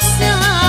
So.